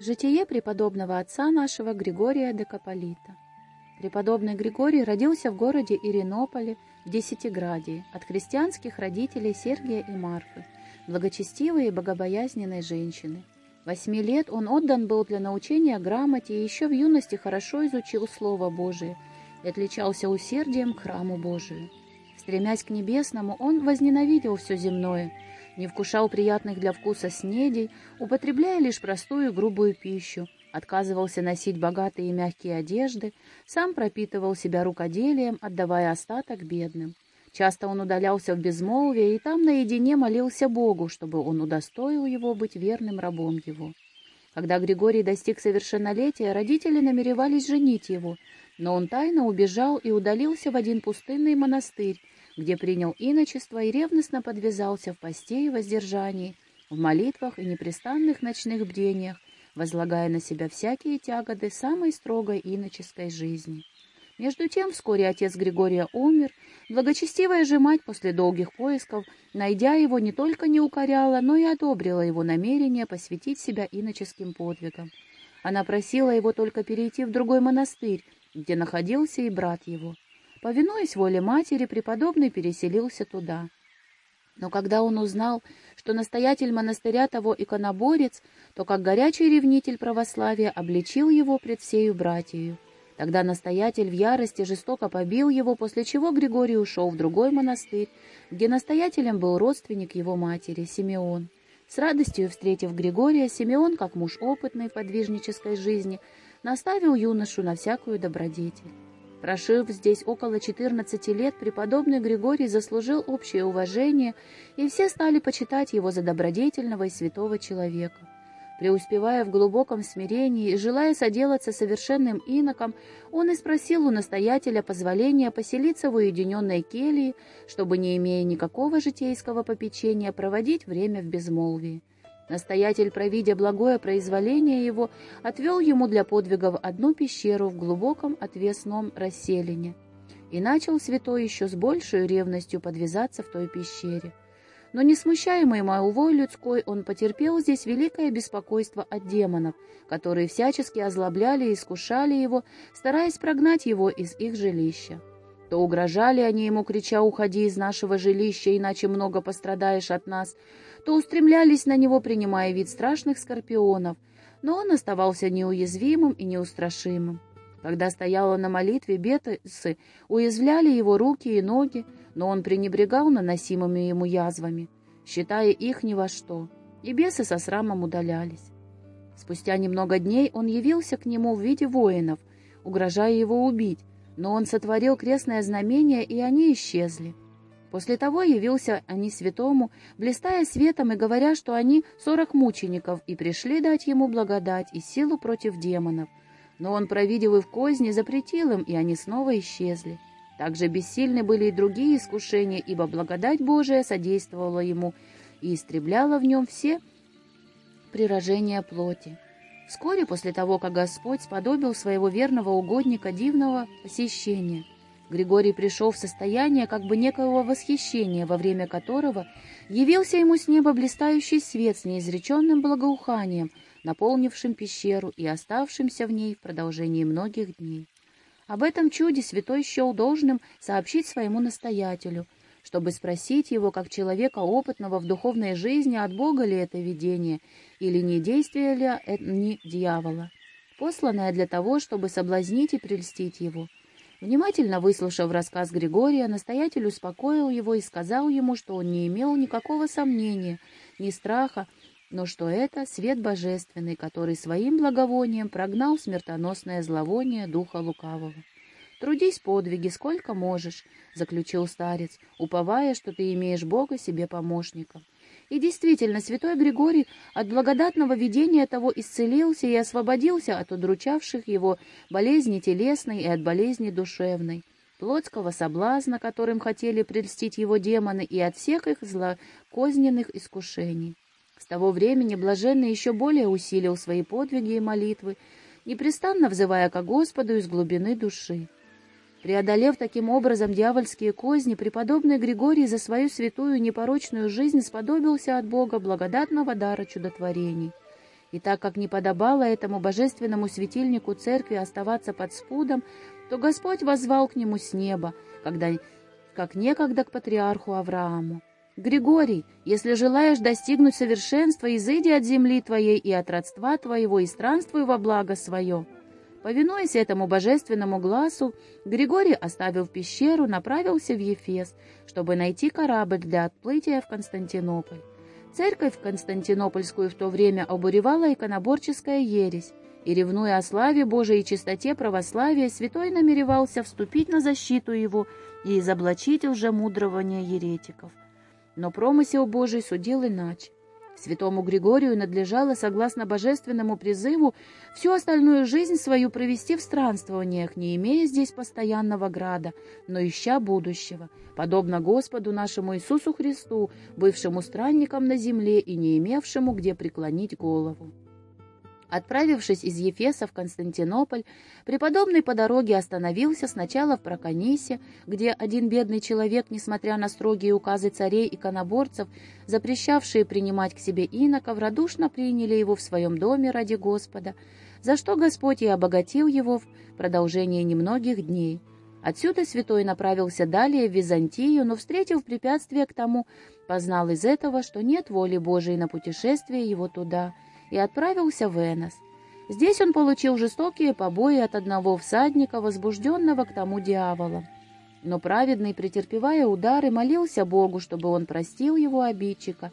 Житие преподобного отца нашего Григория Декаполита. Преподобный Григорий родился в городе Иринополе в Десятиградии от христианских родителей Сергия и Марфы, благочестивой и богобоязненной женщины. Восьми лет он отдан был для научения грамоте и еще в юности хорошо изучил Слово Божие и отличался усердием к храму Божию. Стремясь к небесному, он возненавидел все земное – не вкушал приятных для вкуса снедей, употребляя лишь простую грубую пищу, отказывался носить богатые и мягкие одежды, сам пропитывал себя рукоделием, отдавая остаток бедным. Часто он удалялся в безмолвие и там наедине молился Богу, чтобы он удостоил его быть верным рабом его. Когда Григорий достиг совершеннолетия, родители намеревались женить его, но он тайно убежал и удалился в один пустынный монастырь, где принял иночество и ревностно подвязался в посте и воздержании, в молитвах и непрестанных ночных бдениях, возлагая на себя всякие тяготы самой строгой иноческой жизни. Между тем, вскоре отец Григория умер, благочестивая же мать после долгих поисков, найдя его, не только не укоряла, но и одобрила его намерение посвятить себя иноческим подвигам. Она просила его только перейти в другой монастырь, где находился и брат его. Повинуясь воле матери, преподобный переселился туда. Но когда он узнал, что настоятель монастыря того иконоборец, то, как горячий ревнитель православия, обличил его пред всею братьею. Тогда настоятель в ярости жестоко побил его, после чего Григорий ушел в другой монастырь, где настоятелем был родственник его матери, Симеон. С радостью встретив Григория, Симеон, как муж опытный в подвижнической жизни, наставил юношу на всякую добродетель. Прошив здесь около 14 лет, преподобный Григорий заслужил общее уважение, и все стали почитать его за добродетельного и святого человека. Преуспевая в глубоком смирении и желая соделаться совершенным иноком, он и спросил у настоятеля позволения поселиться в уединенной келье, чтобы, не имея никакого житейского попечения, проводить время в безмолвии. Настоятель, провидя благое произволение его, отвел ему для подвигов одну пещеру в глубоком отвесном расселине. И начал святой еще с большей ревностью подвязаться в той пещере. Но не смущаемый молвой людской, он потерпел здесь великое беспокойство от демонов, которые всячески озлобляли и искушали его, стараясь прогнать его из их жилища. То угрожали они ему, крича «Уходи из нашего жилища, иначе много пострадаешь от нас», то устремлялись на него, принимая вид страшных скорпионов, но он оставался неуязвимым и неустрашимым. Когда стояла на молитве, бетасы уязвляли его руки и ноги, но он пренебрегал наносимыми ему язвами, считая их ни во что, и бесы со срамом удалялись. Спустя немного дней он явился к нему в виде воинов, угрожая его убить, но он сотворил крестное знамение, и они исчезли. После того явился они святому, блистая светом и говоря, что они сорок мучеников, и пришли дать ему благодать и силу против демонов. Но он, провидел их козни, запретил им, и они снова исчезли. Также бессильны были и другие искушения, ибо благодать Божия содействовала ему и истребляла в нем все прирожения плоти. Вскоре после того, как Господь сподобил своего верного угодника дивного посещения – Григорий пришел в состояние как бы некоего восхищения, во время которого явился ему с неба блистающий свет с неизреченным благоуханием, наполнившим пещеру и оставшимся в ней в продолжении многих дней. Об этом чуде святой счел должным сообщить своему настоятелю, чтобы спросить его, как человека опытного в духовной жизни, от Бога ли это видение, или не действие ли это не дьявола, посланное для того, чтобы соблазнить и прельстить его — Внимательно выслушав рассказ Григория, настоятель успокоил его и сказал ему, что он не имел никакого сомнения, ни страха, но что это свет божественный, который своим благовонием прогнал смертоносное зловоние духа лукавого. «Трудись подвиги, сколько можешь», — заключил старец, уповая, что ты имеешь Бога себе помощником. И действительно, святой Григорий от благодатного видения того исцелился и освободился от удручавших его болезни телесной и от болезни душевной, плотского соблазна, которым хотели прельстить его демоны, и от всех их злокозненных искушений. С того времени блаженный еще более усилил свои подвиги и молитвы, непрестанно взывая ко Господу из глубины души. Преодолев таким образом дьявольские козни, преподобный Григорий за свою святую непорочную жизнь сподобился от Бога благодатного дара чудотворений. И так как не подобало этому божественному светильнику церкви оставаться под спудом, то Господь возвал к нему с неба, когда, как некогда к патриарху Аврааму. «Григорий, если желаешь достигнуть совершенства, изыди от земли твоей и от родства твоего и странствуй во благо свое». Повинуясь этому божественному глазу, Григорий, оставив пещеру, направился в Ефес, чтобы найти корабль для отплытия в Константинополь. Церковь Константинопольскую в то время обуревала иконоборческая ересь, и, ревнуя о славе Божией и чистоте православия, святой намеревался вступить на защиту его и изоблачить лжемудрование еретиков. Но промысел Божий судил иначе. Святому Григорию надлежало, согласно божественному призыву, всю остальную жизнь свою провести в странствованиях, не имея здесь постоянного града, но ища будущего, подобно Господу нашему Иисусу Христу, бывшему странником на земле и не имевшему где преклонить голову. Отправившись из Ефеса в Константинополь, преподобный по дороге остановился сначала в Проконисе, где один бедный человек, несмотря на строгие указы царей и коноборцев, запрещавшие принимать к себе иноков, радушно приняли его в своем доме ради Господа, за что Господь и обогатил его в продолжение немногих дней. Отсюда святой направился далее в Византию, но, встретив препятствие к тому, познал из этого, что нет воли Божией на путешествие его туда — и отправился в Энос. Здесь он получил жестокие побои от одного всадника, возбужденного к тому дьяволом. Но праведный, претерпевая удары, молился Богу, чтобы он простил его обидчика,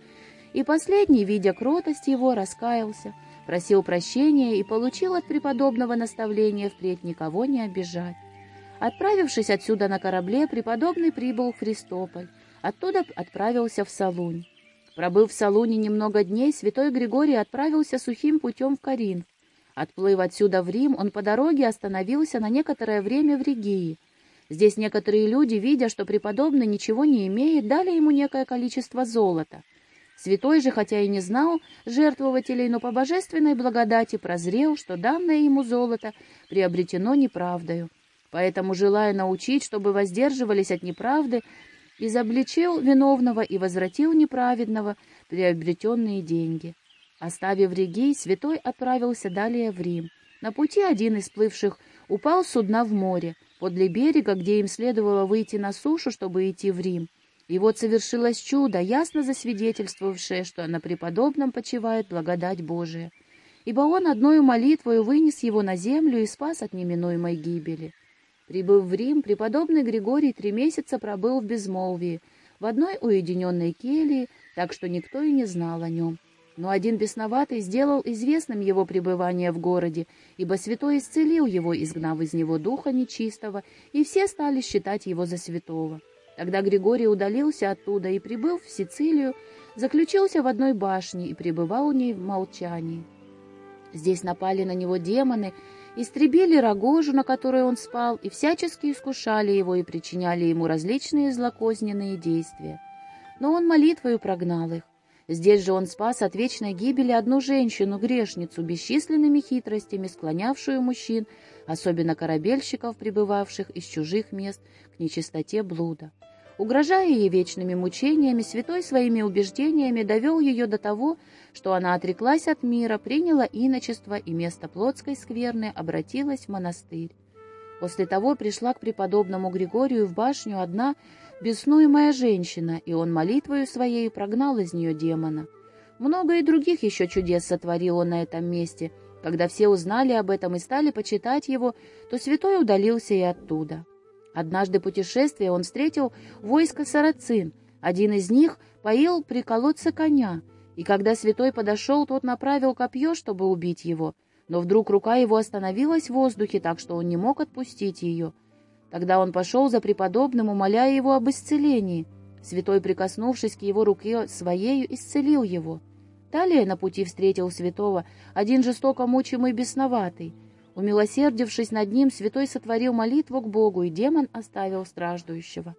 и последний, видя кротость его, раскаялся, просил прощения и получил от преподобного наставления впредь никого не обижать. Отправившись отсюда на корабле, преподобный прибыл в Христополь, оттуда отправился в Салунь. Пробыв в Салуне немного дней, святой Григорий отправился сухим путем в Карин. Отплыв отсюда в Рим, он по дороге остановился на некоторое время в Ригии. Здесь некоторые люди, видя, что преподобный ничего не имеет, дали ему некое количество золота. Святой же, хотя и не знал жертвователей, но по божественной благодати прозрел, что данное ему золото приобретено неправдою. Поэтому, желая научить, чтобы воздерживались от неправды, изобличил виновного и возвратил неправедного приобретенные деньги. Оставив Регей, святой отправился далее в Рим. На пути один из плывших упал с судна в море, подле берега, где им следовало выйти на сушу, чтобы идти в Рим. И вот совершилось чудо, ясно засвидетельствовавшее, что на преподобном почивает благодать Божия. Ибо он одною молитвою вынес его на землю и спас от неминуемой гибели. Прибыв в Рим, преподобный Григорий три месяца пробыл в безмолвии, в одной уединенной келье, так что никто и не знал о нем. Но один бесноватый сделал известным его пребывание в городе, ибо святой исцелил его, изгнав из него духа нечистого, и все стали считать его за святого. Тогда Григорий удалился оттуда и, прибыв в Сицилию, заключился в одной башне и пребывал у ней в молчании. Здесь напали на него демоны, истребили рогожу, на которой он спал, и всячески искушали его и причиняли ему различные злокозненные действия. Но он молитвою прогнал их. Здесь же он спас от вечной гибели одну женщину, грешницу, бесчисленными хитростями, склонявшую мужчин, особенно корабельщиков, прибывавших из чужих мест к нечистоте блуда. Угрожая ей вечными мучениями, святой своими убеждениями довел ее до того, что она отреклась от мира, приняла иночество и место плотской скверны обратилась в монастырь. После того пришла к преподобному Григорию в башню одна беснуемая женщина, и он молитвою своей прогнал из нее демона. Много и других еще чудес сотворил он на этом месте. Когда все узнали об этом и стали почитать его, то святой удалился и оттуда. Однажды путешествие он встретил войско сарацин. Один из них поил при колодце коня, и когда святой подошел, тот направил копье, чтобы убить его. Но вдруг рука его остановилась в воздухе, так что он не мог отпустить ее. Тогда он пошел за преподобным, умоляя его об исцелении. Святой, прикоснувшись к его руке своею, исцелил его. Далее на пути встретил святого один жестоко мучимый бесноватый — Умилосердившись над ним, святой сотворил молитву к Богу, и демон оставил страждущего.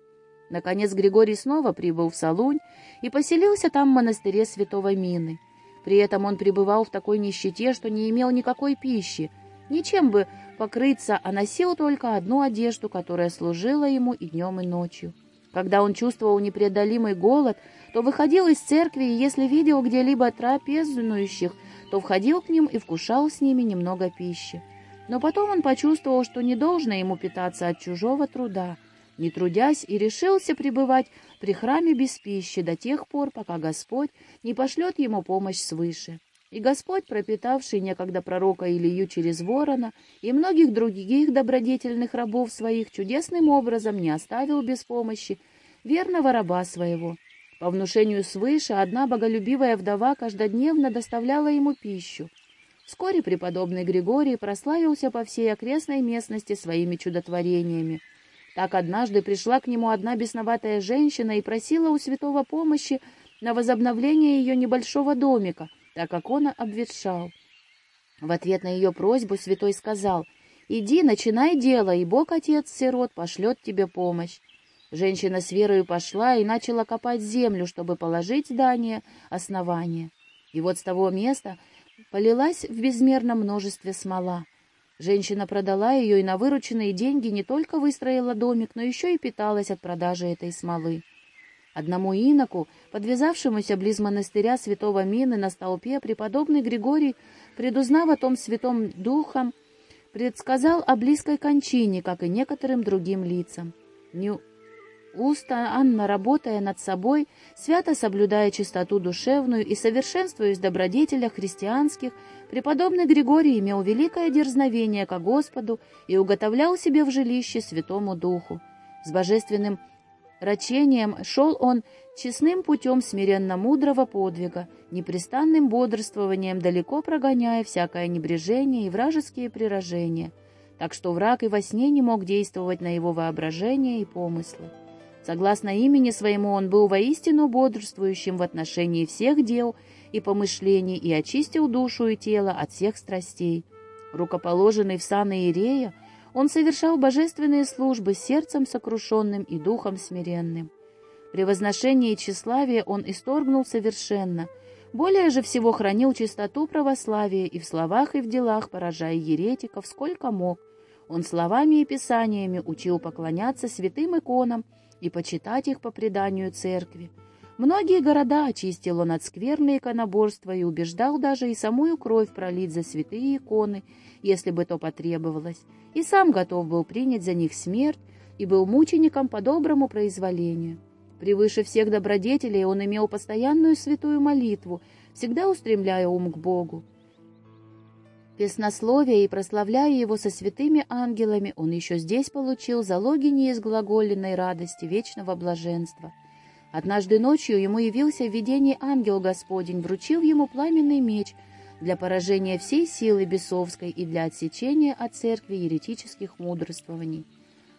Наконец Григорий снова прибыл в Салунь и поселился там в монастыре святого Мины. При этом он пребывал в такой нищете, что не имел никакой пищи, ничем бы покрыться, а носил только одну одежду, которая служила ему и днем, и ночью. Когда он чувствовал непреодолимый голод, то выходил из церкви, и если видел где-либо трапезнующих, то входил к ним и вкушал с ними немного пищи. Но потом он почувствовал, что не должно ему питаться от чужого труда, не трудясь, и решился пребывать при храме без пищи до тех пор, пока Господь не пошлет ему помощь свыше. И Господь, пропитавший некогда пророка Илью через ворона и многих других добродетельных рабов своих, чудесным образом не оставил без помощи верного раба своего. По внушению свыше одна боголюбивая вдова каждодневно доставляла ему пищу. Вскоре преподобный Григорий прославился по всей окрестной местности своими чудотворениями. Так однажды пришла к нему одна бесноватая женщина и просила у святого помощи на возобновление ее небольшого домика, так как он обветшал. В ответ на ее просьбу святой сказал, «Иди, начинай дело, и Бог Отец сирот пошлет тебе помощь». Женщина с верою пошла и начала копать землю, чтобы положить здание основания. И вот с того места полилась в безмерном множестве смола. Женщина продала ее и на вырученные деньги не только выстроила домик, но еще и питалась от продажи этой смолы. Одному иноку, подвязавшемуся близ монастыря святого Мины на столпе, преподобный Григорий, предузнав о том святом духом, предсказал о близкой кончине, как и некоторым другим лицам. Не Уста Анна, работая над собой, свято соблюдая чистоту душевную и совершенствуясь в добродетелях христианских, преподобный Григорий имел великое дерзновение ко Господу и уготовлял себе в жилище Святому Духу. С божественным рачением шел он честным путем смиренно-мудрого подвига, непрестанным бодрствованием, далеко прогоняя всякое небрежение и вражеские прирожения, так что враг и во сне не мог действовать на его воображение и помыслы. Согласно имени своему, он был воистину бодрствующим в отношении всех дел и помышлений и очистил душу и тело от всех страстей. Рукоположенный в сан Иерея, он совершал божественные службы сердцем сокрушенным и духом смиренным. При возношении тщеславия он исторгнул совершенно, более же всего хранил чистоту православия и в словах, и в делах, поражая еретиков сколько мог. Он словами и писаниями учил поклоняться святым иконам, и почитать их по преданию церкви. Многие города очистил он от скверной иконоборства и убеждал даже и самую кровь пролить за святые иконы, если бы то потребовалось, и сам готов был принять за них смерть и был мучеником по доброму произволению. Превыше всех добродетелей он имел постоянную святую молитву, всегда устремляя ум к Богу. Песнословие и прославляя его со святыми ангелами, он еще здесь получил залоги неизглаголенной радости, вечного блаженства. Однажды ночью ему явился в видении ангел Господень, вручил ему пламенный меч для поражения всей силы бесовской и для отсечения от церкви еретических мудрствований,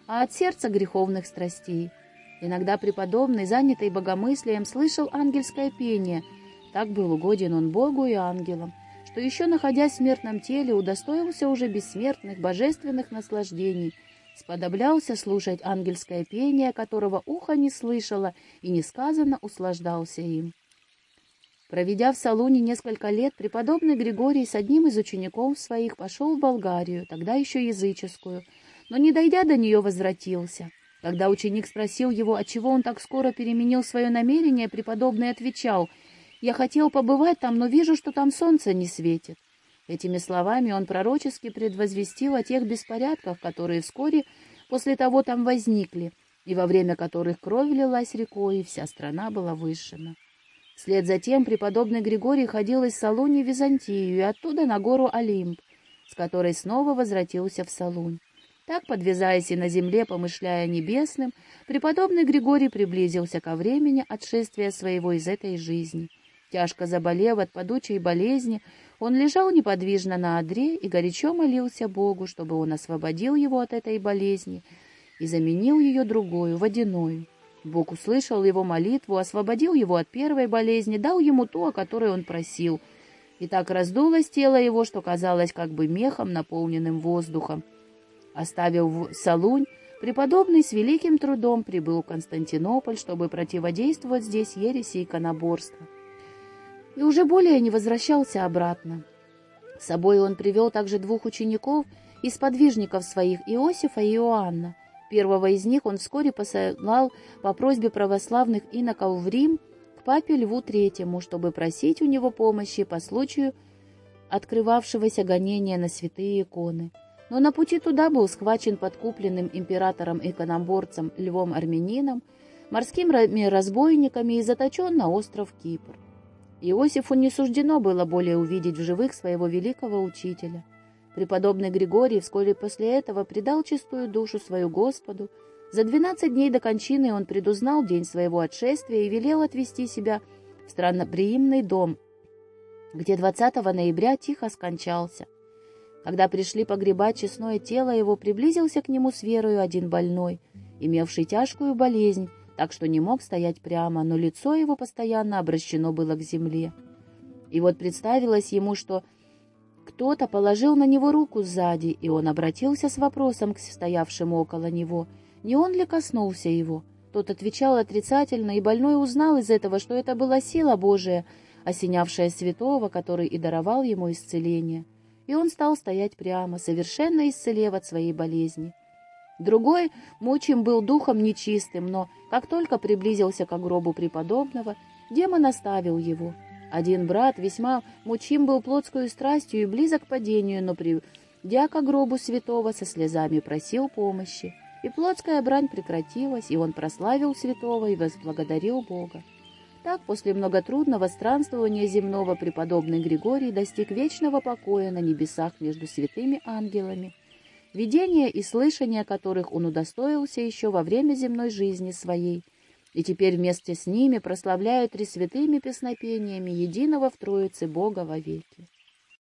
а от сердца греховных страстей. Иногда преподобный, занятый богомыслием, слышал ангельское пение. Так был угоден он Богу и ангелам что еще находясь в смертном теле, удостоился уже бессмертных божественных наслаждений, сподоблялся слушать ангельское пение, которого ухо не слышало и несказанно услаждался им. Проведя в Салуне несколько лет, преподобный Григорий с одним из учеников своих пошел в Болгарию, тогда еще языческую, но, не дойдя до нее, возвратился. Когда ученик спросил его, отчего он так скоро переменил свое намерение, преподобный отвечал — я хотел побывать там, но вижу, что там солнце не светит. Этими словами он пророчески предвозвестил о тех беспорядках, которые вскоре после того там возникли, и во время которых кровь лилась рекой, и вся страна была выжжена. Вслед за тем преподобный Григорий ходил из Салуни в Византию и оттуда на гору Олимп, с которой снова возвратился в Салунь. Так, подвязаясь и на земле, помышляя небесным, преподобный Григорий приблизился ко времени отшествия своего из этой жизни — Тяжко заболев от падучей болезни, он лежал неподвижно на одре и горячо молился Богу, чтобы он освободил его от этой болезни и заменил ее другую, водяною. Бог услышал его молитву, освободил его от первой болезни, дал ему то, о которой он просил. И так раздулось тело его, что казалось как бы мехом, наполненным воздухом. Оставив Салунь, преподобный с великим трудом прибыл в Константинополь, чтобы противодействовать здесь ереси иконоборства и уже более не возвращался обратно. С собой он привел также двух учеников из подвижников своих Иосифа и Иоанна. Первого из них он вскоре посылал по просьбе православных иноков в Рим к папе Льву Третьему, чтобы просить у него помощи по случаю открывавшегося гонения на святые иконы. Но на пути туда был схвачен подкупленным императором-иконоборцем Львом Армянином, морскими разбойниками и заточен на остров Кипр. Иосифу не суждено было более увидеть в живых своего великого учителя. Преподобный Григорий вскоре после этого предал чистую душу свою Господу. За двенадцать дней до кончины он предузнал день своего отшествия и велел отвести себя в странноприимный дом, где 20 ноября тихо скончался. Когда пришли погребать честное тело его, приблизился к нему с верою один больной, имевший тяжкую болезнь, так что не мог стоять прямо, но лицо его постоянно обращено было к земле. И вот представилось ему, что кто-то положил на него руку сзади, и он обратился с вопросом к стоявшему около него, не он ли коснулся его. Тот отвечал отрицательно, и больной узнал из этого, что это была сила Божия, осенявшая святого, который и даровал ему исцеление. И он стал стоять прямо, совершенно исцелев от своей болезни. Другой мучим был духом нечистым, но как только приблизился к гробу преподобного, демон оставил его. Один брат весьма мучим был плотскую страстью и близок к падению, но придя к гробу святого со слезами просил помощи. И плотская брань прекратилась, и он прославил святого и возблагодарил Бога. Так, после многотрудного странствования земного преподобный Григорий достиг вечного покоя на небесах между святыми ангелами, видения и слышания которых он удостоился еще во время земной жизни своей, и теперь вместе с ними прославляют три святыми песнопениями единого в Троице Бога вовеки.